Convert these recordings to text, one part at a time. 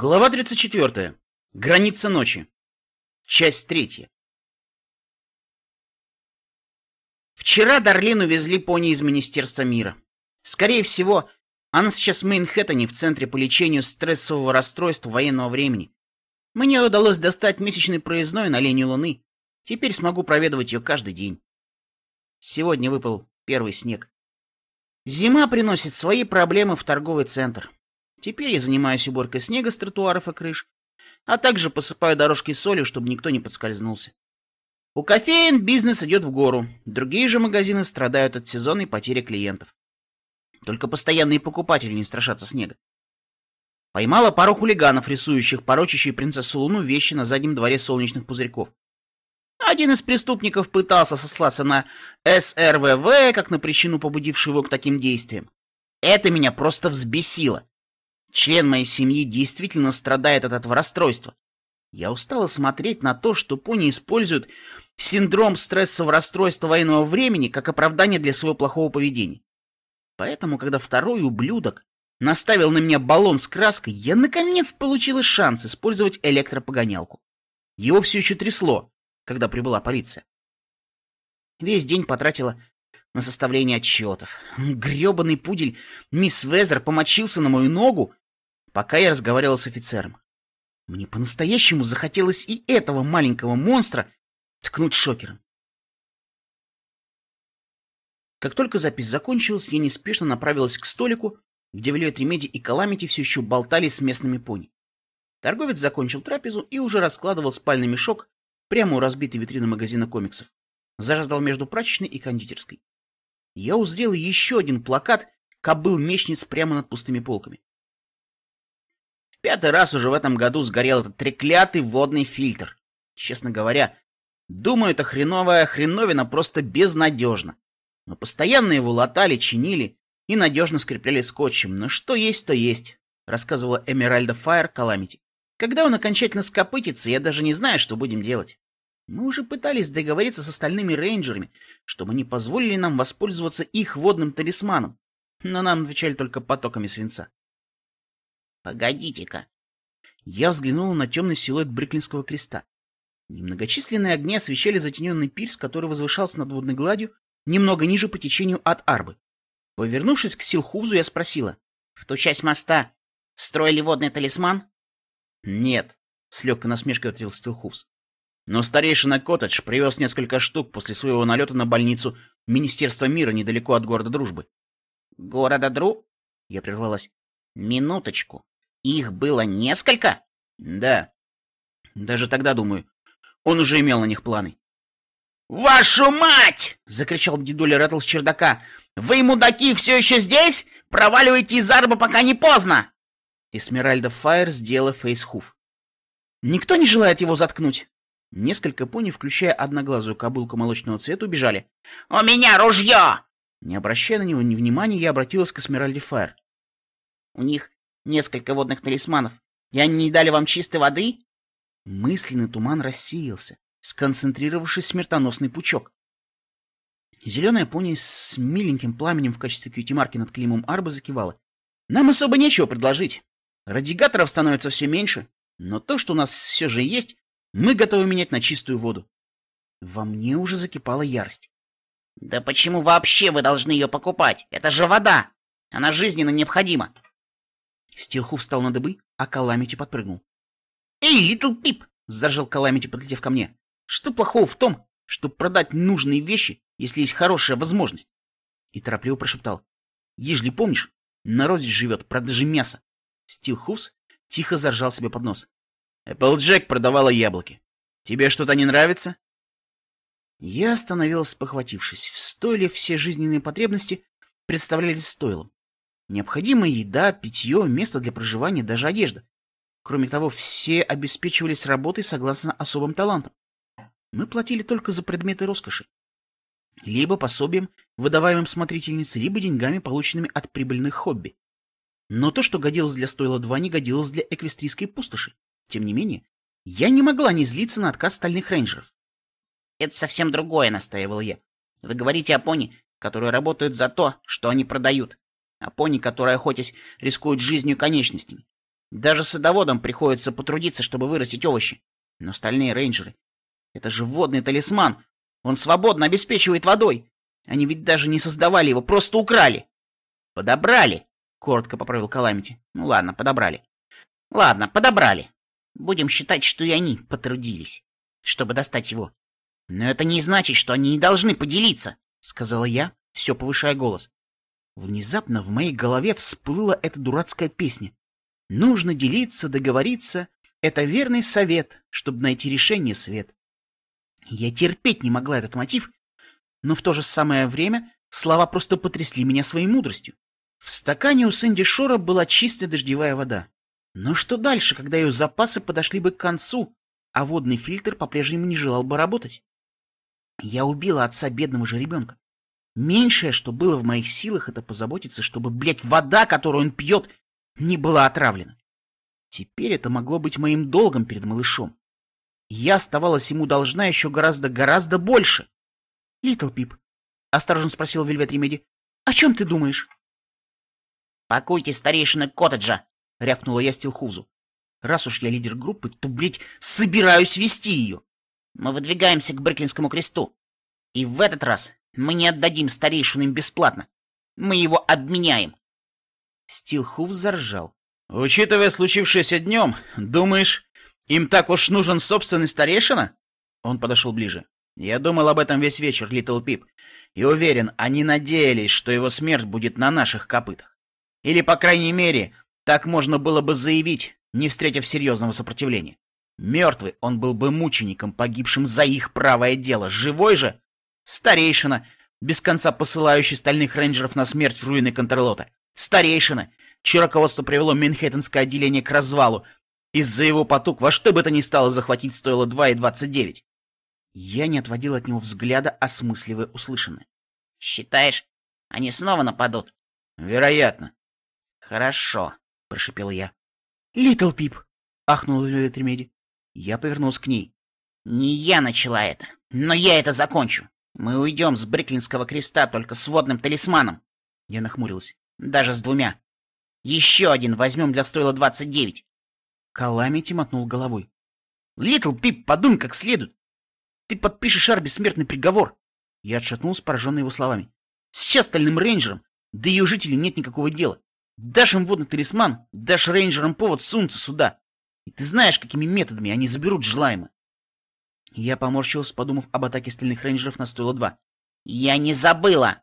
Глава 34. Граница ночи. Часть третья. Вчера Дарлин увезли пони из Министерства мира. Скорее всего, она сейчас в Мейнхэттене в центре по лечению стрессового расстройства военного времени. Мне удалось достать месячный проездной на линию Луны. Теперь смогу проведывать ее каждый день. Сегодня выпал первый снег. Зима приносит свои проблемы в торговый центр. Теперь я занимаюсь уборкой снега с тротуаров и крыш, а также посыпаю дорожки солью, чтобы никто не подскользнулся. У кофеин бизнес идет в гору, другие же магазины страдают от сезонной потери клиентов. Только постоянные покупатели не страшатся снега. Поймала пару хулиганов, рисующих порочащие принцессу Луну вещи на заднем дворе солнечных пузырьков. Один из преступников пытался сослаться на СРВВ, как на причину, побудившую его к таким действиям. Это меня просто взбесило. Член моей семьи действительно страдает от этого расстройства. Я устала смотреть на то, что пони используют синдром стрессового расстройства военного времени как оправдание для своего плохого поведения. Поэтому, когда второй ублюдок наставил на меня баллон с краской, я наконец получила шанс использовать электропогонялку. Его все еще трясло, когда прибыла полиция. Весь день потратила на составление отчетов. Гребаный пудель мисс Везер помочился на мою ногу пока я разговаривал с офицером. Мне по-настоящему захотелось и этого маленького монстра ткнуть шокером. Как только запись закончилась, я неспешно направилась к столику, где Вилет Ремеди и Каламити все еще болтали с местными пони. Торговец закончил трапезу и уже раскладывал спальный мешок прямо у разбитой витрины магазина комиксов. Заждал между прачечной и кондитерской. Я узрел еще один плакат кобыл-мечниц прямо над пустыми полками. Пятый раз уже в этом году сгорел этот треклятый водный фильтр. Честно говоря, думаю, эта хреновая хреновина просто безнадежна. Мы постоянно его латали, чинили и надежно скрепляли скотчем. Но что есть, то есть, рассказывала Эмеральда Файер Каламити. Когда он окончательно скопытится, я даже не знаю, что будем делать. Мы уже пытались договориться с остальными рейнджерами, чтобы они позволили нам воспользоваться их водным талисманом, но нам отвечали только потоками свинца. Погодите-ка. Я взглянул на темный силуэт Бриклинского креста. Немногочисленные огни освещали затененный пирс, который возвышался над водной гладью, немного ниже по течению от Арбы. Повернувшись к Силхузу, я спросила. — В ту часть моста строили водный талисман? — Нет, — с легкой насмешкой ответил Стилхуз. Но старейшина Коттедж привез несколько штук после своего налета на больницу Министерства мира недалеко от города Дружбы. — Города Дру? — я прервалась. — Минуточку. Их было несколько? Да. Даже тогда, думаю, он уже имел на них планы. «Вашу мать!» — закричал дедуля Рэттл с чердака. «Вы, мудаки, все еще здесь? Проваливайте из арба, пока не поздно!» Эсмеральда Файер сделала фейсхуф. «Никто не желает его заткнуть?» Несколько пони, включая одноглазую кобылку молочного цвета, убежали. «У меня ружье!» Не обращая на него ни внимания, я обратилась к Эсмеральде Файер. «У них несколько водных талисманов, и они не дали вам чистой воды?» Мысленный туман рассеялся, сконцентрировавшись смертоносный пучок. Зеленая пони с миленьким пламенем в качестве кьюти-марки над клеймом арбы закивала. «Нам особо нечего предложить. Радигаторов становится все меньше, но то, что у нас все же есть, мы готовы менять на чистую воду». Во мне уже закипала ярость. «Да почему вообще вы должны ее покупать? Это же вода! Она жизненно необходима!» Стилху встал на дыбы, а Каламити подпрыгнул. «Эй, Литл Пип!» — зажал Каламити, подлетев ко мне. «Что плохого в том, чтобы продать нужные вещи, если есть хорошая возможность?» И торопливо прошептал. «Ежели помнишь, народ здесь живет, продажи мяса». Стилхус тихо заржал себе под нос. «Эпплджек продавала яблоки. Тебе что-то не нравится?» Я остановился, похватившись. В стойле все жизненные потребности представлялись стойлом. Необходимая еда, питье, место для проживания, даже одежда. Кроме того, все обеспечивались работой согласно особым талантам. Мы платили только за предметы роскоши. Либо пособием, выдаваемым смотрительнице, либо деньгами, полученными от прибыльных хобби. Но то, что годилось для стойла 2, не годилось для эквестрийской пустоши. Тем не менее, я не могла не злиться на отказ стальных рейнджеров. «Это совсем другое», — настаивал я. «Вы говорите о пони, которые работают за то, что они продают а пони, которые, охотясь, рискуют жизнью и конечностями. Даже садоводам приходится потрудиться, чтобы вырастить овощи. Но стальные рейнджеры — это же водный талисман. Он свободно обеспечивает водой. Они ведь даже не создавали его, просто украли. Подобрали, — коротко поправил Каламити. Ну ладно, подобрали. Ладно, подобрали. Будем считать, что и они потрудились, чтобы достать его. Но это не значит, что они не должны поделиться, — сказала я, все повышая голос. Внезапно в моей голове всплыла эта дурацкая песня. Нужно делиться, договориться. Это верный совет, чтобы найти решение, Свет. Я терпеть не могла этот мотив, но в то же самое время слова просто потрясли меня своей мудростью. В стакане у Сэнди Шора была чистая дождевая вода. Но что дальше, когда ее запасы подошли бы к концу, а водный фильтр по-прежнему не желал бы работать? Я убила отца бедного же ребенка. Меньшее, что было в моих силах, это позаботиться, чтобы, блядь, вода, которую он пьет, не была отравлена. Теперь это могло быть моим долгом перед малышом. Я оставалась ему должна еще гораздо-гораздо больше. — Литл Пип, — осторожно спросила Вельвет Ремеди, — о чем ты думаешь? — Пакуйте старейшины коттеджа, — рявкнула я Стилхузу. Раз уж я лидер группы, то, блядь, собираюсь вести ее. Мы выдвигаемся к Бреклинскому кресту. И в этот раз мы не отдадим старейшину им бесплатно. Мы его обменяем. Стилхув заржал. «Учитывая случившееся днем, думаешь, им так уж нужен собственный старейшина?» Он подошел ближе. «Я думал об этом весь вечер, Литл Пип, и уверен, они надеялись, что его смерть будет на наших копытах. Или, по крайней мере, так можно было бы заявить, не встретив серьезного сопротивления. Мертвый он был бы мучеником, погибшим за их правое дело. Живой же — старейшина, без конца посылающий стальных рейнджеров на смерть в руины Контрлота. Старейшина, чье руководство привело Манхэттенское отделение к развалу. Из-за его потуг во что бы то ни стало захватить стоило 2,29. Я не отводил от него взгляда, осмысливая услышанное. «Считаешь, они снова нападут?» «Вероятно». «Хорошо», — прошипел я. «Литл Пип!» — ахнул Виолет Ремеди. Я повернулся к ней. «Не я начала это, но я это закончу. Мы уйдем с Бриклинского креста только с водным талисманом». Я нахмурился. Даже с двумя. Еще один возьмем для стойла 29. Каламити мотнул головой. Литл Пип, подумай как следует. Ты подпишешь Арбу смертный приговор. Я отшатнулся, пораженный его словами. Сейчас стальным рейнджерам, да и у жителей нет никакого дела. Дашь им водный талисман, дашь рейнджерам повод сунуться сюда. И ты знаешь, какими методами они заберут желаемое. Я поморщился, подумав об атаке стальных рейнджеров на стойло 2. «Я не забыла!»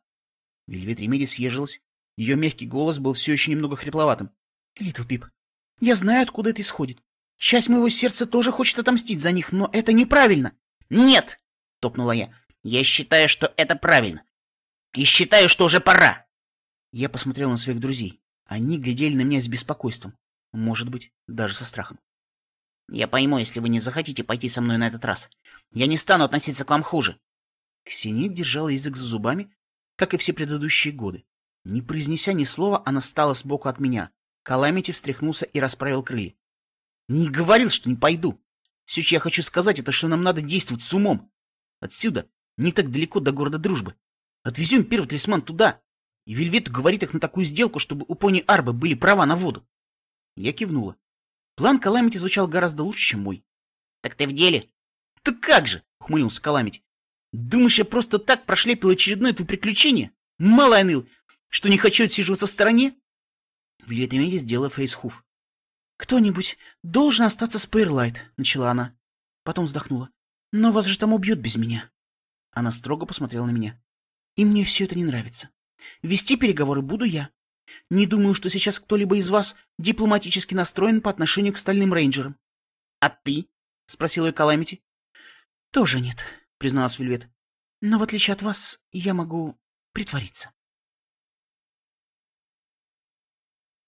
Вельвет Ремеди съежилась, ее мягкий голос был все еще немного хрипловатым. — Литл Пип, я знаю, откуда это исходит. Часть моего сердца тоже хочет отомстить за них, но это неправильно. — Нет! — топнула я. — Я считаю, что это правильно. И считаю, что уже пора. Я посмотрел на своих друзей. Они глядели на меня с беспокойством. Может быть, даже со страхом. Я пойму, если вы не захотите пойти со мной на этот раз. Я не стану относиться к вам хуже. Ксенит держала язык за зубами, как и все предыдущие годы. Не произнеся ни слова, она стала сбоку от меня. Каламити встряхнулся и расправил крылья. Не говорил, что не пойду. Все, что я хочу сказать, это что нам надо действовать с умом. Отсюда, не так далеко до города Дружбы. Отвезем первый талисман туда. И Вельвету говорит их на такую сделку, чтобы у пони Арбы были права на воду. Я кивнула. План Каламити звучал гораздо лучше, чем мой. — Так ты в деле? — Так как же, — ухмыльнулся Каламити. — Думаешь, я просто так прошлепил очередное твое приключение? Мало, Анил, что не хочу отсиживаться в стороне? Вильямиди сделала фейсхуф. «Кто-нибудь должен остаться с Пейрлайт», — начала она. Потом вздохнула. «Но вас же там убьют без меня». Она строго посмотрела на меня. «И мне все это не нравится. Вести переговоры буду я. Не думаю, что сейчас кто-либо из вас дипломатически настроен по отношению к стальным рейнджерам». «А ты?» — спросила ее Каламити. «Тоже нет», — призналась Вельвет. «Но в отличие от вас, я могу притвориться».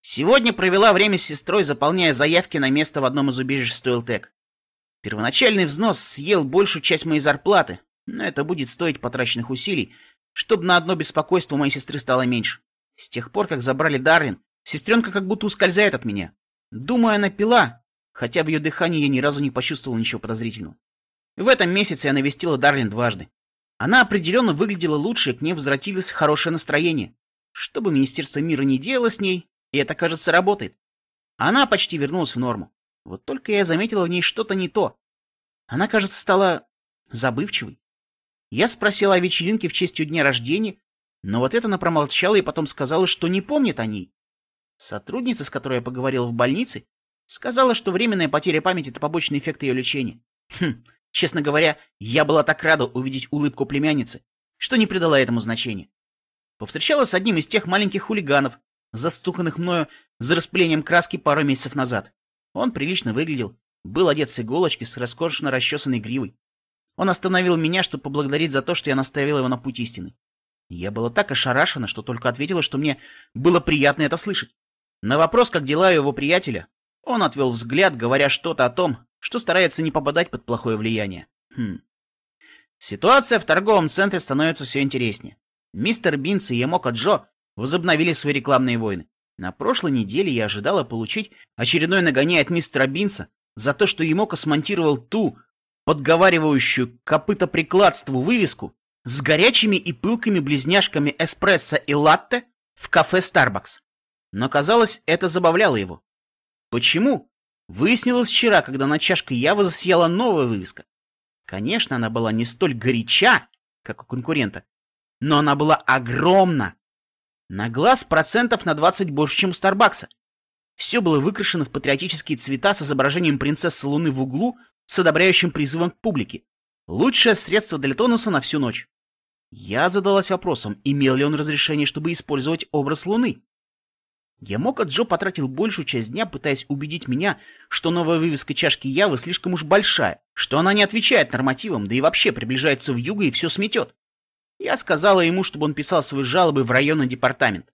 Сегодня провела время с сестрой, заполняя заявки на место в одном из убежищ Стоилтек. Первоначальный взнос съел большую часть моей зарплаты, но это будет стоить потраченных усилий, чтобы на одно беспокойство моей сестры стало меньше. С тех пор, как забрали Дарвин, сестренка как будто ускользает от меня. Думаю, она пила, хотя в ее дыхании я ни разу не почувствовал ничего подозрительного. В этом месяце я навестила Дарлин дважды. Она определенно выглядела лучше, к ней возвратилось хорошее настроение. Что бы Министерство мира не делало с ней, и это, кажется, работает. Она почти вернулась в норму. Вот только я заметила в ней что-то не то. Она, кажется, стала забывчивой. Я спросила о вечеринке в честь ее дня рождения, но в ответ она промолчала и потом сказала, что не помнит о ней. Сотрудница, с которой я поговорил в больнице, сказала, что временная потеря памяти — это побочный эффект ее лечения. Хм, честно говоря, я была так рада увидеть улыбку племянницы, что не придала этому значения. Повстречалась с одним из тех маленьких хулиганов, застуканных мною за распылением краски пару месяцев назад. Он прилично выглядел, был одет с иголочки с роскошно расчесанной гривой. Он остановил меня, чтобы поблагодарить за то, что я наставил его на путь истины. Я была так ошарашена, что только ответила, что мне было приятно это слышать. На вопрос, как дела его приятеля, он отвел взгляд, говоря что-то о том, что старается не попадать под плохое влияние. Хм. Ситуация в торговом центре становится все интереснее. Мистер Бинс и Ямока Джо возобновили свои рекламные войны. На прошлой неделе я ожидала получить очередной нагоняй от мистера Бинса за то, что Ямока смонтировал ту, подговаривающую копытоприкладству вывеску с горячими и пылкими близняшками эспрессо и латте в кафе Starbucks. Но, казалось, это забавляло его. Почему? Выяснилось вчера, когда на чашке Явы засияла новая вывеска. Конечно, она была не столь горяча, как у конкурента, но она была огромна. На глаз процентов на 20 больше, чем у Старбакса. Все было выкрашено в патриотические цвета с изображением принцессы Луны в углу с одобряющим призывом к публике. Лучшее средство для тонуса на всю ночь. Я задалась вопросом, имел ли он разрешение, чтобы использовать образ Луны. Ямока Джо потратил большую часть дня, пытаясь убедить меня, что новая вывеска чашки Явы слишком уж большая, что она не отвечает нормативам, да и вообще приближается в юго и все сметет. Я сказала ему, чтобы он писал свои жалобы в районный департамент.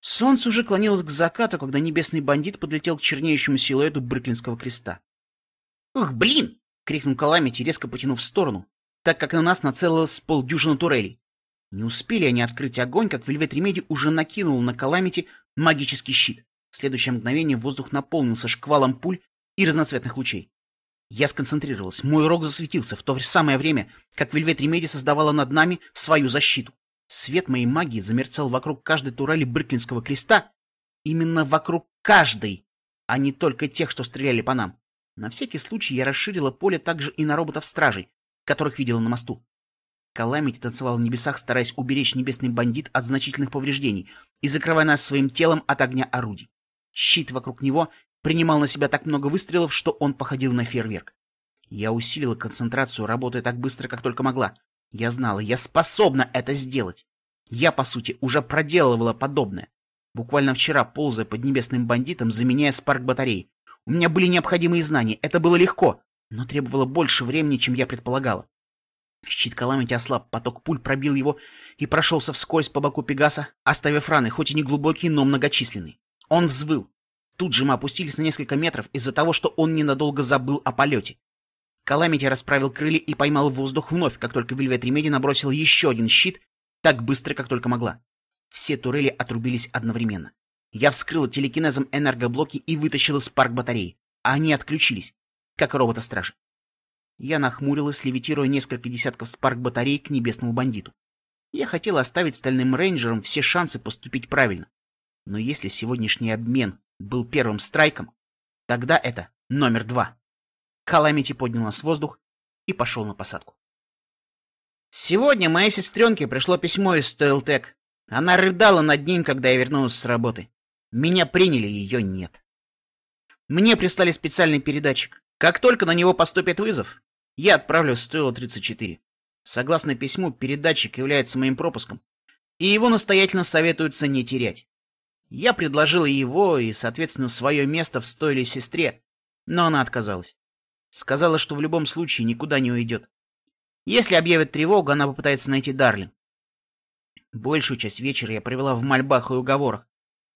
Солнце уже клонилось к закату, когда небесный бандит подлетел к чернеющему силуэту Бруклинского креста. «Ух, блин!» — крикнул Каламити, резко потянув в сторону, так как на нас нацелилось полдюжины турелей. Не успели они открыть огонь, как Вельвет Ремеди уже накинула на Каламити магический щит. В следующее мгновение воздух наполнился шквалом пуль и разноцветных лучей. Я сконцентрировалась. Мой рог засветился в то самое время, как Вельвет Ремеди создавала над нами свою защиту. Свет моей магии замерцал вокруг каждой турели Брыклинского креста. Именно вокруг каждой, а не только тех, что стреляли по нам. На всякий случай я расширила поле также и на роботов-стражей, которых видела на мосту. Каламити танцевал в небесах, стараясь уберечь небесный бандит от значительных повреждений и закрывая нас своим телом от огня орудий. Щит вокруг него принимал на себя так много выстрелов, что он походил на фейерверк. Я усилила концентрацию, работая так быстро, как только могла. Я знала, я способна это сделать. Я, по сути, уже проделывала подобное. Буквально вчера, ползая под небесным бандитом, заменяя спарк батареи. У меня были необходимые знания, это было легко, но требовало больше времени, чем я предполагала. Щит Каламити ослаб, поток пуль пробил его и прошелся вскользь по боку Пегаса, оставив раны, хоть и не глубокие, но многочисленные. Он взвыл. Тут же мы опустились на несколько метров из-за того, что он ненадолго забыл о полете. Каламити расправил крылья и поймал воздух вновь, как только Вельвет Ремеди набросила еще один щит, так быстро, как только могла. Все турели отрубились одновременно. Я вскрыла телекинезом энергоблоки и вытащила спарк-батареи, а они отключились, как робота-стражи. Я нахмурилась, левитируя несколько десятков спарк-батарей к небесному бандиту. Я хотела оставить стальным рейнджерам все шансы поступить правильно. Но если сегодняшний обмен был первым страйком, тогда это номер два. Каламити поднял нас в воздух и пошел на посадку. Сегодня моей сестренке пришло письмо из Стоилтек. Она рыдала над ним, когда я вернулась с работы. Меня приняли, ее нет. Мне прислали специальный передатчик. Как только на него поступит вызов, я отправлю стоило 34. Согласно письму, передатчик является моим пропуском, и его настоятельно советуется не терять. Я предложил его и, соответственно, свое место в стойле сестре, но она отказалась. Сказала, что в любом случае никуда не уйдет. Если объявят тревогу, она попытается найти Дарлин. Большую часть вечера я провела в мольбах и уговорах,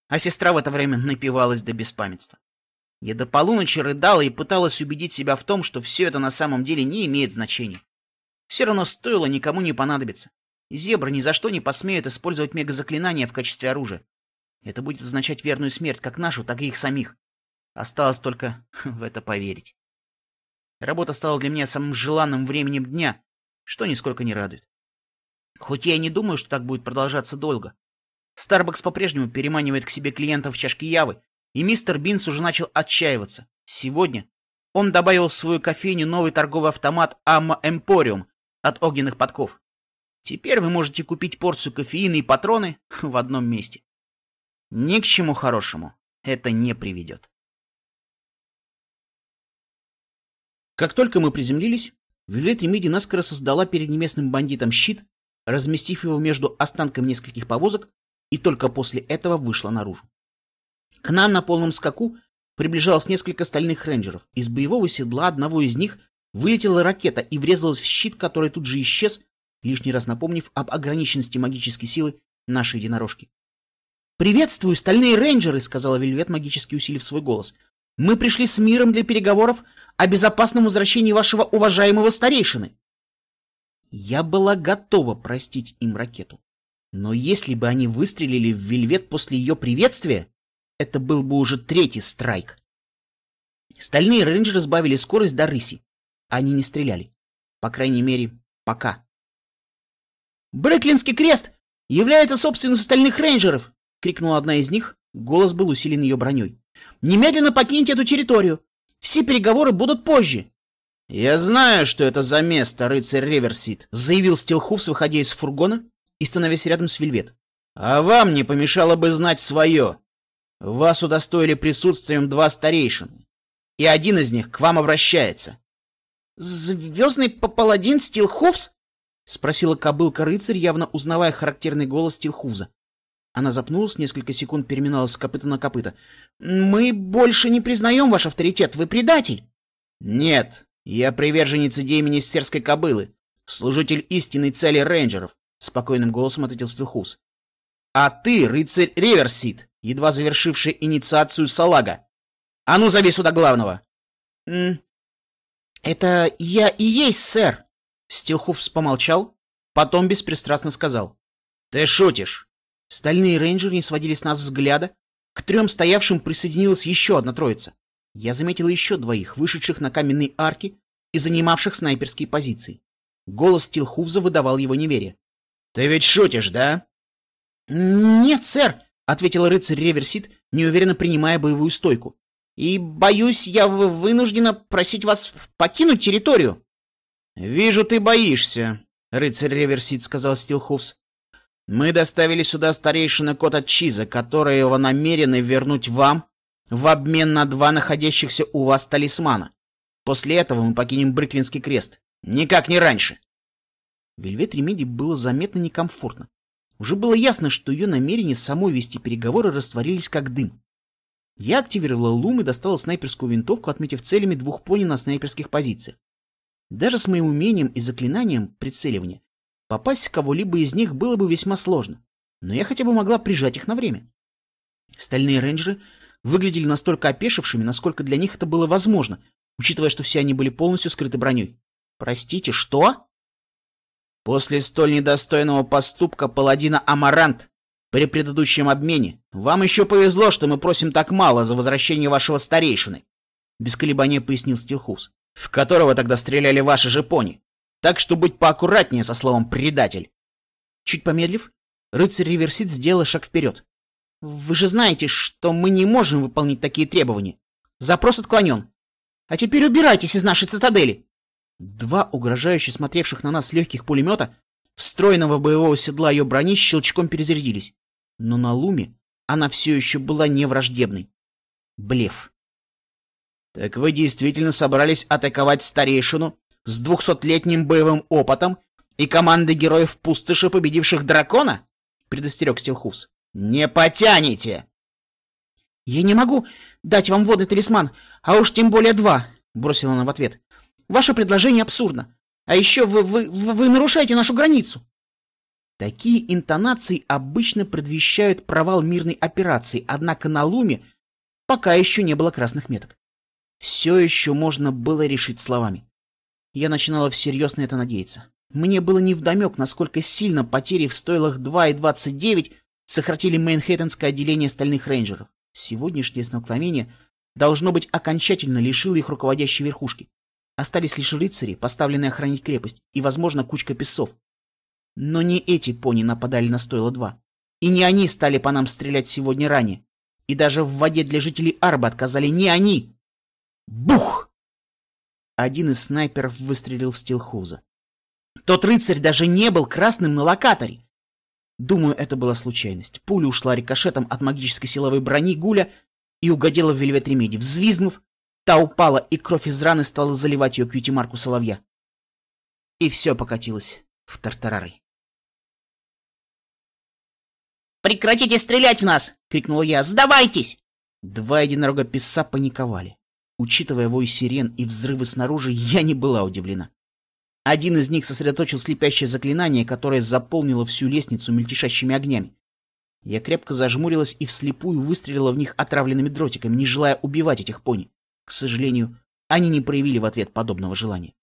а сестра в это время напивалась до беспамятства. Я до полуночи рыдала и пыталась убедить себя в том, что все это на самом деле не имеет значения. Все равно стоило никому не понадобиться. Зебры ни за что не посмеют использовать мегазаклинания в качестве оружия. Это будет означать верную смерть как нашу, так и их самих. Осталось только в это поверить. Работа стала для меня самым желанным временем дня, что нисколько не радует. Хоть я и не думаю, что так будет продолжаться долго. Старбакс по-прежнему переманивает к себе клиентов в чашки Явы, и мистер Бинс уже начал отчаиваться. Сегодня он добавил в свою кофейню новый торговый автомат Амма Эмпориум от огненных подков. Теперь вы можете купить порцию кофеина и патроны в одном месте. Ни к чему хорошему это не приведет. Как только мы приземлились, Вивет Ремиди наскоро создала перед неместным бандитом щит, разместив его между останками нескольких повозок, и только после этого вышла наружу. К нам на полном скаку приближалось несколько стальных рейнджеров. Из боевого седла одного из них вылетела ракета и врезалась в щит, который тут же исчез, лишний раз напомнив об ограниченности магической силы нашей единорожки. «Приветствую, стальные рейнджеры!» — сказала Вельвет, магически усилив свой голос. «Мы пришли с миром для переговоров о безопасном возвращении вашего уважаемого старейшины!» Я была готова простить им ракету. Но если бы они выстрелили в Вельвет после ее приветствия, это был бы уже третий страйк. Стальные рейнджеры сбавили скорость до рыси. Они не стреляли. По крайней мере, пока. «Брэклинский крест является собственностью стальных рейнджеров!» — крикнула одна из них. Голос был усилен ее броней. «Немедленно покиньте эту территорию! Все переговоры будут позже!» «Я знаю, что это за место, рыцарь Реверсит», — заявил Стилхуфс, выходя из фургона и становясь рядом с Вельвет. «А вам не помешало бы знать свое. Вас удостоили присутствием два старейшины, и один из них к вам обращается». «Звездный паладин Стилхуфс?» — спросила кобылка-рыцарь, явно узнавая характерный голос Стилхуза. Она запнулась, несколько секунд переминалась с копыта на копыта. «Мы больше не признаем ваш авторитет, вы предатель!» «Нет, я приверженец идеи министерской кобылы, служитель истинной цели рейнджеров», — спокойным голосом ответил Стилхуз. «А ты, рыцарь Реверсит, едва завершивший инициацию Салага. А ну, зови сюда главного!» «Это я и есть, сэр!» Стилхуфс помолчал, потом беспристрастно сказал. «Ты шутишь!» Стальные рейнджеры не сводили с нас взгляда. К трем стоявшим присоединилась еще одна троица. Я заметил еще двоих, вышедших на каменные арки и занимавших снайперские позиции. Голос Стилхуфза выдавал его неверие. «Ты ведь шутишь, да?» «Нет, сэр», — ответил рыцарь Реверсит, неуверенно принимая боевую стойку. «И, боюсь, я вынуждена просить вас покинуть территорию». «Вижу, ты боишься», — рыцарь Реверсит сказал Стилхуфс. Мы доставили сюда старейшина Кота Чиза, которого намерены вернуть вам в обмен на два находящихся у вас талисмана. После этого мы покинем Бриклинский крест. Никак не раньше. Вельвет Ремеди было заметно некомфортно. Уже было ясно, что ее намерения самой вести переговоры растворились как дым. Я активировала лум и достала снайперскую винтовку, отметив целями двух пони на снайперских позициях. Даже с моим умением и заклинанием прицеливания Попасть в кого-либо из них было бы весьма сложно, но я хотя бы могла прижать их на время. Стальные рейнджеры выглядели настолько опешившими, насколько для них это было возможно, учитывая, что все они были полностью скрыты броней. Простите, что? После столь недостойного поступка паладина Амарант при предыдущем обмене вам еще повезло, что мы просим так мало за возвращение вашего старейшины, без колебания пояснил Стилхус, в которого тогда стреляли ваши же пони. Так что будь поаккуратнее со словом «предатель». Чуть помедлив, рыцарь Реверсит сделал шаг вперед. Вы же знаете, что мы не можем выполнить такие требования. Запрос отклонен. А теперь убирайтесь из нашей цитадели. Два угрожающе смотревших на нас легких пулемета, встроенного в боевого седла ее брони, щелчком перезарядились. Но на луме она все еще была не враждебной. Блеф. «Так вы действительно собрались атаковать старейшину с двухсотлетним боевым опытом и командой героев пустоши, победивших дракона? предостерег Стилхуфс. Не потянете! Я не могу дать вам водный талисман, а уж тем более два, бросила она в ответ. Ваше предложение абсурдно. А еще вы, вы, вы, вы нарушаете нашу границу. Такие интонации обычно предвещают провал мирной операции, однако на Луме пока еще не было красных меток. Все еще можно было решить словами. Я начинала всерьез на это надеяться. Мне было невдомек, насколько сильно потери в стойлах 2 и 29 сократили Мейнхэттенское отделение стальных рейнджеров. Сегодняшнее столкновение должно быть окончательно лишило их руководящей верхушки. Остались лишь рыцари, поставленные охранять крепость, и, возможно, кучка песцов. Но не эти пони нападали на стойло 2. И не они стали по нам стрелять сегодня ранее. И даже в воде для жителей Арба отказали не они. Бух! Один из снайперов выстрелил в Стилхуза. Тот рыцарь даже не был красным на локаторе. Думаю, это была случайность. Пуля ушла рикошетом от магической силовой брони Гуля и угодила в вельвет Ремеди. Взвизгнув, та упала, и кровь из раны стала заливать ее кьюти-марку соловья. И все покатилось в тартарары. «Прекратите стрелять в нас!» — крикнула я. «Сдавайтесь!» Два единорога писа паниковали. Учитывая вой сирен и взрывы снаружи, я не была удивлена. Один из них сосредоточил слепящее заклинание, которое заполнило всю лестницу мельтешащими огнями. Я крепко зажмурилась и вслепую выстрелила в них отравленными дротиками, не желая убивать этих пони. К сожалению, они не проявили в ответ подобного желания.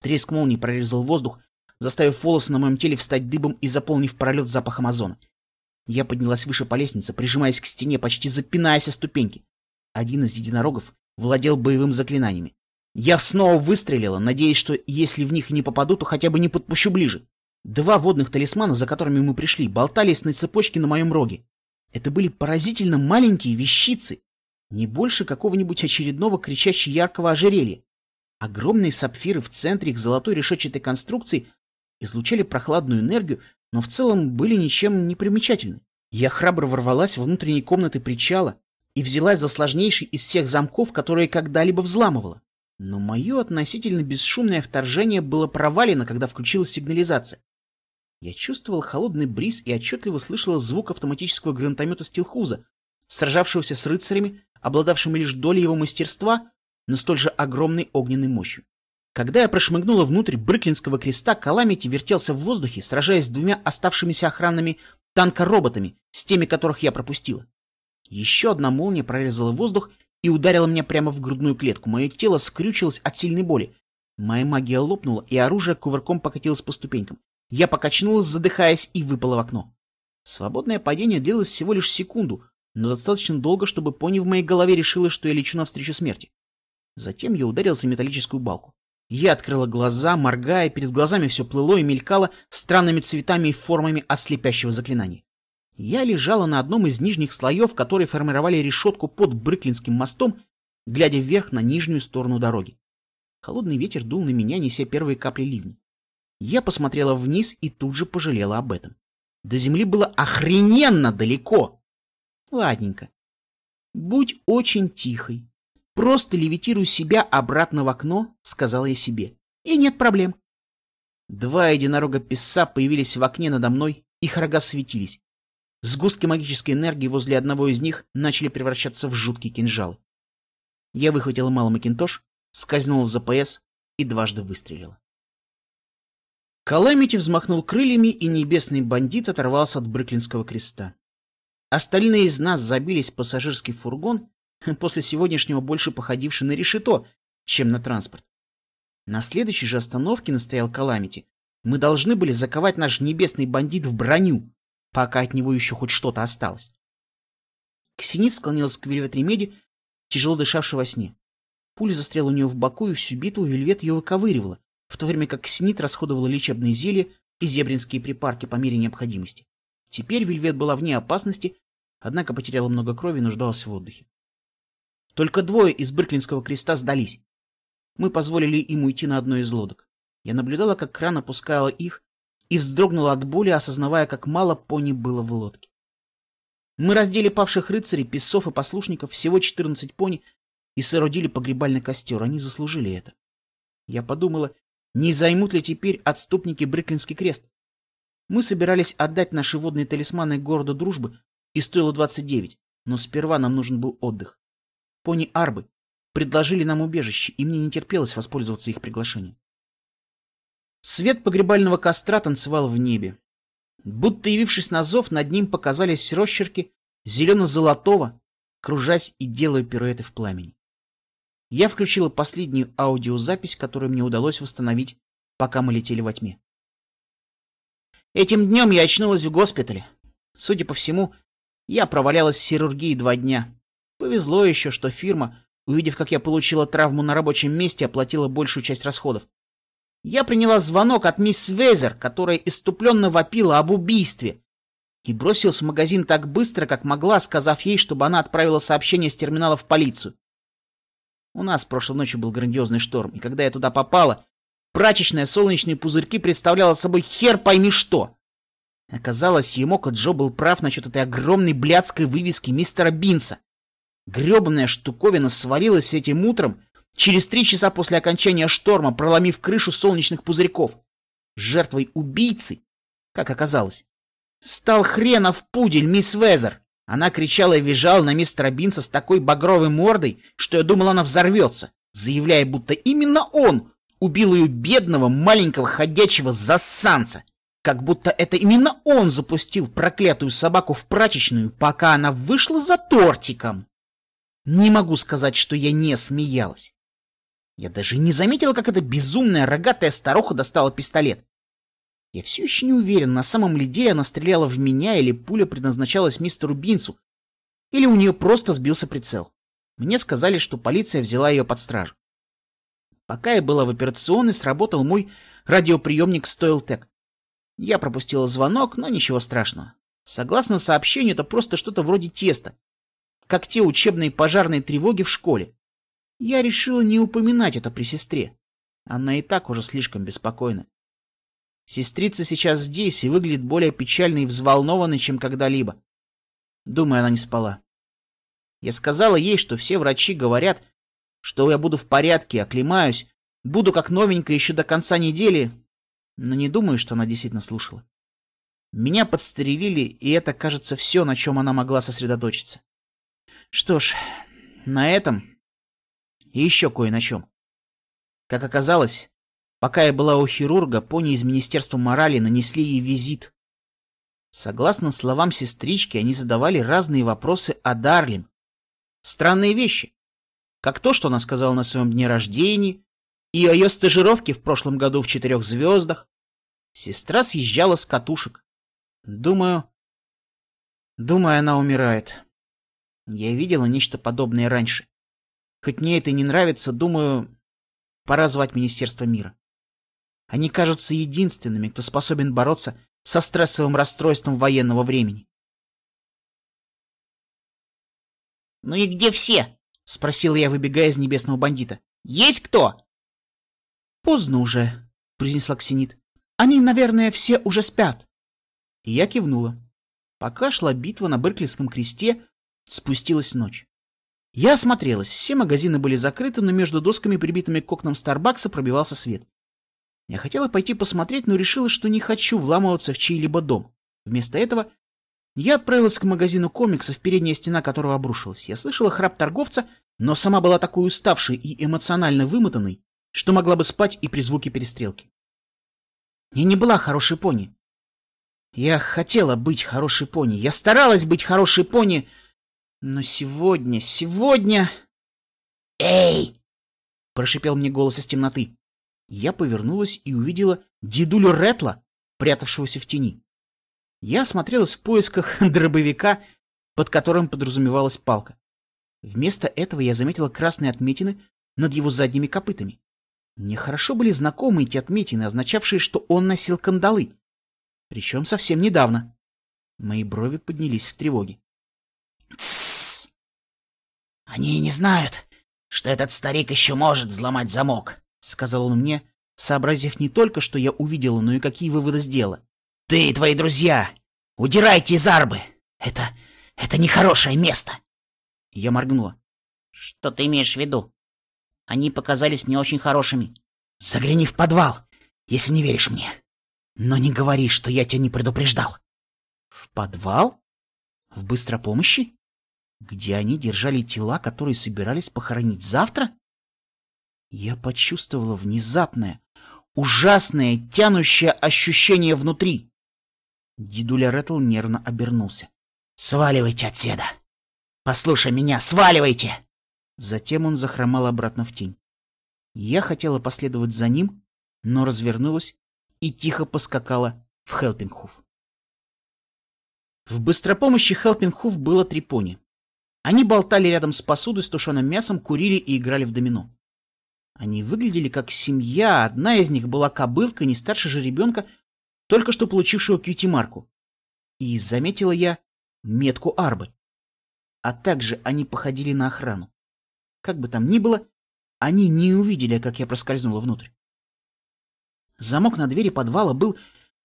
Треск молнии прорезал воздух, заставив волосы на моем теле встать дыбом и заполнив пролет запахом озона. Я поднялась выше по лестнице, прижимаясь к стене, почти запинаясь о ступеньки. Один из единорогов владел боевым заклинаниями. Я снова выстрелила, надеясь, что если в них не попаду, то хотя бы не подпущу ближе. Два водных талисмана, за которыми мы пришли, болтались на цепочке на моем роге. Это были поразительно маленькие вещицы, не больше какого-нибудь очередного кричаще яркого ожерелья. Огромные сапфиры в центре их золотой решетчатой конструкции излучали прохладную энергию, но в целом были ничем не примечательны. Я храбро ворвалась в внутренние комнаты причала и взялась за сложнейший из всех замков, которые когда-либо взламывала. Но мое относительно бесшумное вторжение было провалено, когда включилась сигнализация. Я чувствовал холодный бриз и отчетливо слышала звук автоматического гранатомета Стилхуза, сражавшегося с рыцарями, обладавшими лишь долей его мастерства, но столь же огромной огненной мощью. Когда я прошмыгнула внутрь Брыклинского креста, Каламити вертелся в воздухе, сражаясь с двумя оставшимися охранными танка-роботами, с теми, которых я пропустила. Еще одна молния прорезала воздух и ударила меня прямо в грудную клетку. Мое тело скрючилось от сильной боли. Моя магия лопнула, и оружие кувырком покатилось по ступенькам. Я покачнулась, задыхаясь, и выпала в окно. Свободное падение длилось всего лишь секунду, но достаточно долго, чтобы пони в моей голове решила, что я лечу навстречу смерти. Затем я ударился в металлическую балку. Я открыла глаза, моргая, перед глазами все плыло и мелькало странными цветами и формами от слепящего заклинания. Я лежала на одном из нижних слоев, которые формировали решетку под Брыклинским мостом, глядя вверх на нижнюю сторону дороги. Холодный ветер дул на меня, неся первые капли ливня. Я посмотрела вниз и тут же пожалела об этом. До земли было охрененно далеко. Ладненько. Будь очень тихой. Просто левитируй себя обратно в окно, сказала я себе. И нет проблем. Два единорога писа появились в окне надо мной, их рога светились. Сгустки магической энергии возле одного из них начали превращаться в жуткие кинжалы. Я выхватила малый макинтош, скользнула в ЗПС и дважды выстрелила. Каламити взмахнул крыльями, и небесный бандит оторвался от Брыклинского креста. Остальные из нас забились в пассажирский фургон после сегодняшнего больше походивший на решето, чем на транспорт. На следующей же остановке настоял Каламити. Мы должны были заковать наш небесный бандит в броню, пока от него еще хоть что-то осталось. Ксенит склонилась к Вельвет Ремеди, тяжело дышавшей во сне. Пуля застряла у нее в боку, и всю битву Вельвет ее выковыривала, в то время как Ксенит расходовала лечебные зелья и зебринские припарки по мере необходимости. Теперь Вельвет была вне опасности, однако потеряла много крови и нуждалась в отдыхе. Только двое из Брыклинского креста сдались. Мы позволили им уйти на одной из лодок. Я наблюдала, как кран опускала их, и вздрогнула от боли, осознавая, как мало пони было в лодке. Мы раздели павших рыцарей, песцов и послушников, всего 14 пони, и соорудили погребальный костер. Они заслужили это. Я подумала, не займут ли теперь отступники Брыклинский крест? Мы собирались отдать наши водные талисманы городу дружбы, и стоило 29, но сперва нам нужен был отдых. Пони Арбы предложили нам убежище, и мне не терпелось воспользоваться их приглашением. Свет погребального костра танцевал в небе. Будто явившись на зов, над ним показались росчерки зелено-золотого, кружась и делая пируэты в пламени. Я включила последнюю аудиозапись, которую мне удалось восстановить, пока мы летели во тьме. Этим днем я очнулась в госпитале. Судя по всему, я провалялась в хирургии два дня. Повезло еще, что фирма, увидев, как я получила травму на рабочем месте, оплатила большую часть расходов. Я приняла звонок от мисс Везер, которая иступленно вопила об убийстве. и бросилась в магазин так быстро, как могла, сказав ей, чтобы она отправила сообщение с терминала в полицию. У нас прошлой ночью был грандиозный шторм, и когда я туда попала, прачечная солнечные пузырьки представляла собой хер пойми что. Оказалось, Емока Джо был прав насчет этой огромной блядской вывески мистера Бинса. Гребаная штуковина свалилась этим утром через три часа после окончания шторма, проломив крышу солнечных пузырьков. Жертвой убийцы, как оказалось, стал хренов пудель мисс Везер. Она кричала и визжала на мистера Бинса с такой багровой мордой, что я думал, она взорвется, заявляя, будто именно он убил ее бедного маленького ходячего засанца. Как будто это именно он запустил проклятую собаку в прачечную, пока она вышла за тортиком. Не могу сказать, что я не смеялась. Я даже не заметила, как эта безумная рогатая старуха достала пистолет. Я все еще не уверен, на самом ли деле она стреляла в меня, или пуля предназначалась мистеру Бинсу, или у нее просто сбился прицел. Мне сказали, что полиция взяла ее под стражу. Пока я была в операционной, сработал мой радиоприемник Стоилтек. Я пропустила звонок, но ничего страшного. Согласно сообщению, это просто что-то вроде теста, как те учебные пожарные тревоги в школе. Я решила не упоминать это при сестре. Она и так уже слишком беспокойна. Сестрица сейчас здесь и выглядит более печальной и взволнованной, чем когда-либо. Думаю, она не спала. Я сказала ей, что все врачи говорят, что я буду в порядке, оклемаюсь, буду как новенькая еще до конца недели, но не думаю, что она действительно слушала. Меня подстрелили, и это, кажется, все, на чем она могла сосредоточиться. Что ж, на этом и еще кое на чем. Как оказалось, Пока я была у хирурга, пони из Министерства морали нанесли ей визит. Согласно словам сестрички, они задавали разные вопросы о Дарлин. Странные вещи. Как то, что она сказала на своем дне рождения, и о ее стажировке в прошлом году в четырех звездах. Сестра съезжала с катушек. Думаю... Думаю, она умирает. Я видела нечто подобное раньше. Хоть мне это и не нравится, думаю, пора звать Министерство мира. Они кажутся единственными, кто способен бороться со стрессовым расстройством военного времени. «Ну и где все?» — спросил я, выбегая из небесного бандита. «Есть кто?» «Поздно уже», — произнесла Ксенит. «Они, наверное, все уже спят». Я кивнула. Пока шла битва на Берклийском кресте, спустилась ночь. Я осмотрелась. Все магазины были закрыты, но между досками, прибитыми к окнам Старбакса, пробивался свет. Я хотела пойти посмотреть, но решила, что не хочу вламываться в чей-либо дом. Вместо этого я отправилась к магазину комиксов, передняя стена которого обрушилась. Я слышала храп торговца, но сама была такой уставшей и эмоционально вымотанной, что могла бы спать и при звуке перестрелки. Я не была хорошей пони. Я хотела быть хорошей пони. Я старалась быть хорошей пони. Но сегодня, сегодня... «Эй!» — прошипел мне голос из темноты. Я повернулась и увидела дедулю Ретла, прятавшегося в тени. Я осмотрелась в поисках дробовика, под которым подразумевалась палка. Вместо этого я заметила красные отметины над его задними копытами. Мне хорошо были знакомы эти отметины, означавшие, что он носил кандалы. Причем совсем недавно. Мои брови поднялись в тревоге. «Тссс! Они не знают, что этот старик еще может взломать замок. — сказал он мне, сообразив не только, что я увидела, но и какие выводы сделала. «Ты и твои друзья! Удирайте из Арбы! Это... это нехорошее место!» Я моргнула. «Что ты имеешь в виду? Они показались мне очень хорошими. Загляни в подвал, если не веришь мне. Но не говори, что я тебя не предупреждал». «В подвал? В быстропомощи? Где они держали тела, которые собирались похоронить завтра?» Я почувствовала внезапное, ужасное, тянущее ощущение внутри. Дедуля Ретл нервно обернулся. «Сваливайте отседа! Послушай меня, сваливайте!» Затем он захромал обратно в тень. Я хотела последовать за ним, но развернулась и тихо поскакала в Хелпингхуф. В быстропомощи Хелпингхуф было три пони. Они болтали рядом с посудой с тушеным мясом, курили и играли в домино. Они выглядели как семья, одна из них была кобылка не старше же ребенка, только что получившего кьюти-марку. И заметила я метку арбы. А также они походили на охрану. Как бы там ни было, они не увидели, как я проскользнула внутрь. Замок на двери подвала был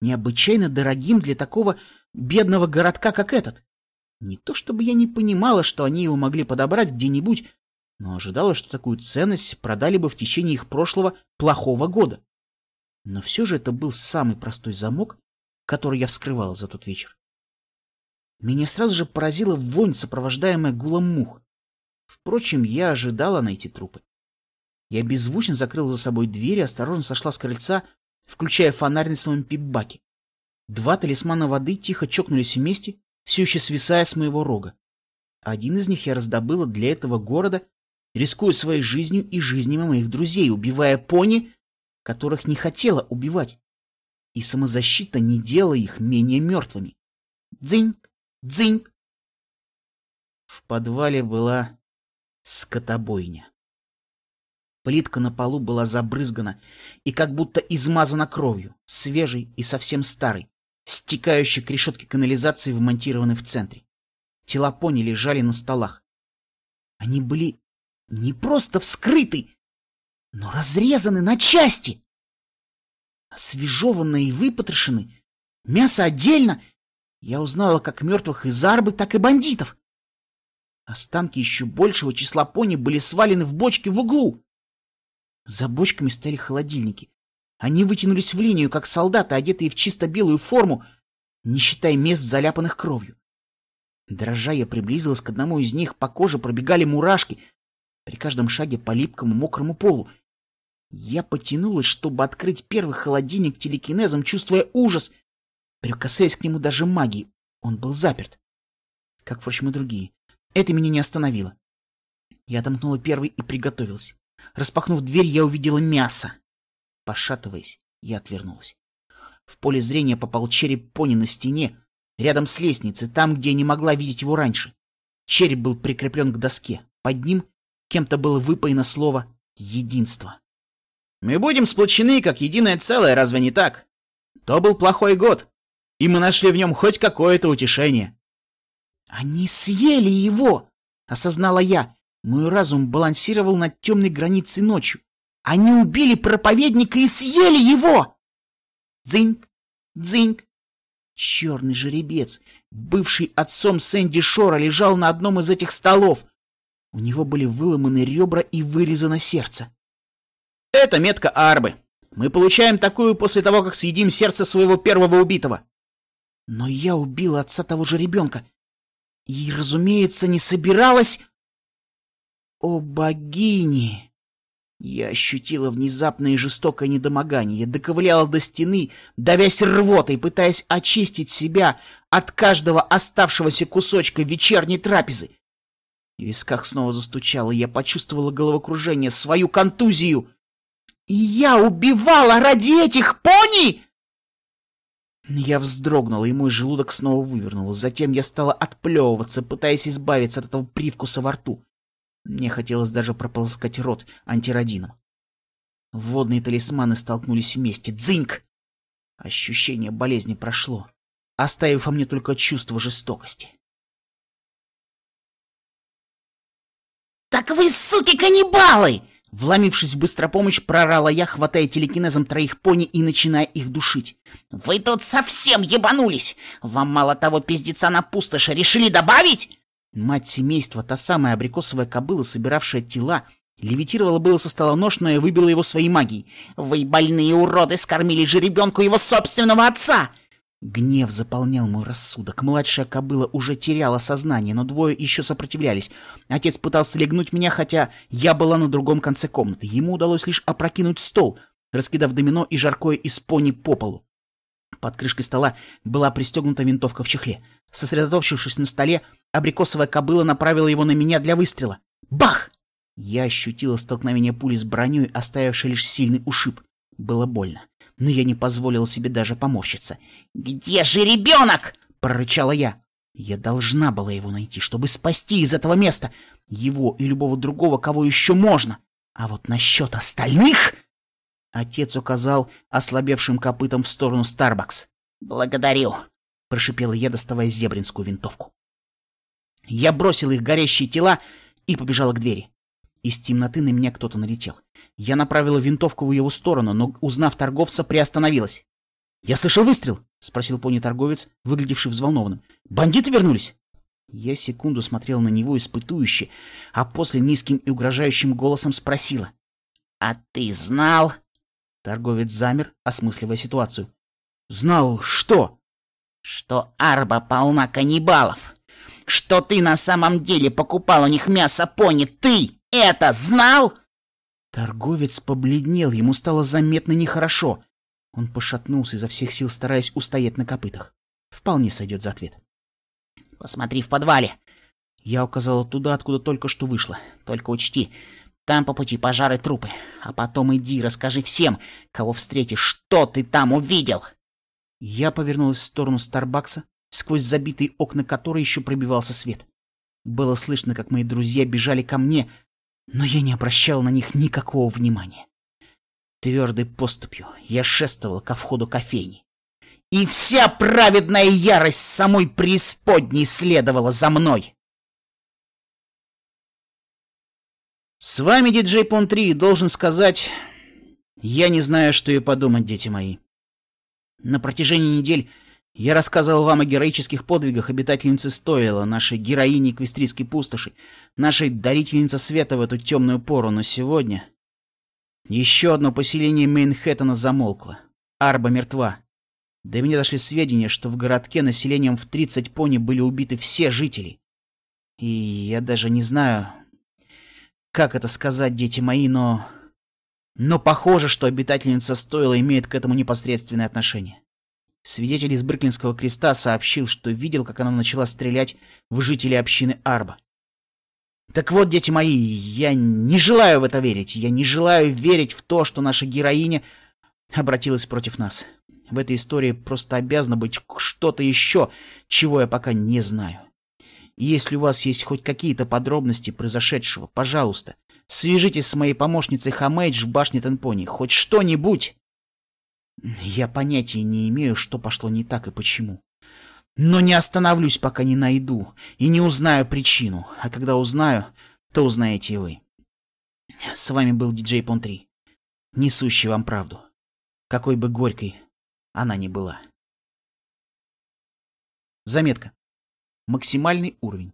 необычайно дорогим для такого бедного городка, как этот. Не то чтобы я не понимала, что они его могли подобрать где-нибудь, но ожидала, что такую ценность продали бы в течение их прошлого плохого года. Но все же это был самый простой замок, который я вскрывала за тот вечер. Меня сразу же поразила вонь, сопровождаемая гулом мух. Впрочем, я ожидала найти трупы. Я беззвучно закрыла за собой дверь и осторожно сошла с крыльца, включая фонарь на своем пип-баке. Два талисмана воды тихо чокнулись вместе, все еще свисая с моего рога. Один из них я раздобыла для этого города, рискуя своей жизнью и жизнями моих друзей, убивая пони, которых не хотела убивать. И самозащита не делала их менее мертвыми. Дзинь, дзинь. В подвале была скотобойня. Плитка на полу была забрызгана и как будто измазана кровью, свежей и совсем старой, стекающей к решетке канализации, вмонтированной в центре. Тела пони лежали на столах. Они были не просто вскрыты, но разрезаны на части. Освежеванные и выпотрошены, мясо отдельно. Я узнала как мертвых из арбы, так и бандитов. Останки еще большего числа пони были свалены в бочке в углу. За бочками стояли холодильники. Они вытянулись в линию, как солдаты, одетые в чисто белую форму, не считая мест, заляпанных кровью. Дрожа я приблизилась к одному из них, по коже пробегали мурашки, при каждом шаге по липкому мокрому полу. Я потянулась, чтобы открыть первый холодильник телекинезом, чувствуя ужас, прикасаясь к нему даже магией. Он был заперт. Как, впрочем, и другие. Это меня не остановило. Я отомкнула первый и приготовилась. Распахнув дверь, я увидела мясо. Пошатываясь, я отвернулась. В поле зрения попал череп пони на стене, рядом с лестницей, там, где я не могла видеть его раньше. Череп был прикреплен к доске. Под ним кем-то было выпаяно слово «единство». «Мы будем сплочены, как единое целое, разве не так? То был плохой год, и мы нашли в нем хоть какое-то утешение». «Они съели его!» — осознала я. Мой разум балансировал над темной границей ночью. Они убили проповедника и съели его! Дзиньк, дзиньк. Черный жеребец, бывший отцом Сэнди Шора, лежал на одном из этих столов. У него были выломаны ребра и вырезано сердце. Это метка Арбы. Мы получаем такую после того, как съедим сердце своего первого убитого. Но я убила отца того же ребенка. И, разумеется, не собиралась... О, богини! Я ощутила внезапное и жестокое недомогание, доковыляла до стены, давясь рвотой, пытаясь очистить себя от каждого оставшегося кусочка вечерней трапезы. В висках снова застучало, я почувствовала головокружение, свою контузию. И я убивала ради этих пони! Я вздрогнула, и мой желудок снова вывернул. Затем я стала отплевываться, пытаясь избавиться от этого привкуса во рту. Мне хотелось даже прополоскать рот антиродином. Водные талисманы столкнулись вместе. Дзыньк! Ощущение болезни прошло, оставив во мне только чувство жестокости. «Так вы, суки, каннибалы!» Вломившись в быстропомощь, прорала я, хватая телекинезом троих пони и начиная их душить. «Вы тут совсем ебанулись! Вам мало того пиздеца на пустоши решили добавить?» Мать семейства, та самая абрикосовая кобыла, собиравшая тела, левитировала было со стола нож, но я выбила его своей магией. «Вы больные уроды скормили же ребенку его собственного отца!» Гнев заполнял мой рассудок. Младшая кобыла уже теряла сознание, но двое еще сопротивлялись. Отец пытался легнуть меня, хотя я была на другом конце комнаты. Ему удалось лишь опрокинуть стол, раскидав домино и жаркое из пони по полу. Под крышкой стола была пристегнута винтовка в чехле. Сосредоточившись на столе, абрикосовая кобыла направила его на меня для выстрела. Бах! Я ощутила столкновение пули с броней, оставившей лишь сильный ушиб. Было больно, но я не позволила себе даже поморщиться. «Где же ребенок?» — прорычала я. Я должна была его найти, чтобы спасти из этого места. Его и любого другого, кого еще можно. А вот насчет остальных... Отец указал ослабевшим копытом в сторону Старбакс. «Благодарю. — прошипела я, доставая зебринскую винтовку. Я бросил их горящие тела и побежала к двери. Из темноты на меня кто-то налетел. Я направила винтовку в его сторону, но, узнав торговца, приостановилась. «Я слышал выстрел!» — спросил пони-торговец, выглядевший взволнованным. «Бандиты вернулись?» Я секунду смотрел на него испытующе, а после низким и угрожающим голосом спросила. «А ты знал?» Торговец замер, осмысливая ситуацию. «Знал что?» «Что Арба полна каннибалов. Что ты на самом деле покупал у них мясо пони. Ты это знал?» Торговец побледнел, ему стало заметно нехорошо. Он пошатнулся изо всех сил, стараясь устоять на копытах. Вполне сойдет за ответ. «Посмотри в подвале!» Я указала туда, откуда только что вышла. «Только учти, там по пути пожары трупы. А потом иди, расскажи всем, кого встретишь, что ты там увидел!» Я повернулась в сторону Старбакса, сквозь забитые окна которой еще пробивался свет. Было слышно, как мои друзья бежали ко мне, но я не обращал на них никакого внимания. Твердой поступью я шествовал ко входу кофейни. И вся праведная ярость самой преисподней следовала за мной. С вами, диджей Пон-3, должен сказать, я не знаю, что и подумать, дети мои. На протяжении недель я рассказывал вам о героических подвигах обитательницы Стойла, нашей героини Эквестрийской пустоши, нашей дарительнице света в эту темную пору, но сегодня... Еще одно поселение Мейнхэттена замолкло. Арба мертва. До меня дошли сведения, что в городке населением в 30 пони были убиты все жители. И я даже не знаю, как это сказать, дети мои, но... Но похоже, что обитательница Стойла имеет к этому непосредственное отношение. Свидетель из Бриклинского креста сообщил, что видел, как она начала стрелять в жителей общины Арба. Так вот, дети мои, я не желаю в это верить. Я не желаю верить в то, что наша героиня обратилась против нас. В этой истории просто обязано быть что-то еще, чего я пока не знаю. И если у вас есть хоть какие-то подробности произошедшего, пожалуйста, свяжитесь с моей помощницей Хамейдж в башне Тенпони. Хоть что-нибудь. Я понятия не имею, что пошло не так и почему. Но не остановлюсь, пока не найду и не узнаю причину. А когда узнаю, то узнаете и вы. С вами был диджей Пон 3, несущий вам правду, какой бы горькой она ни была. Заметка. Максимальный уровень.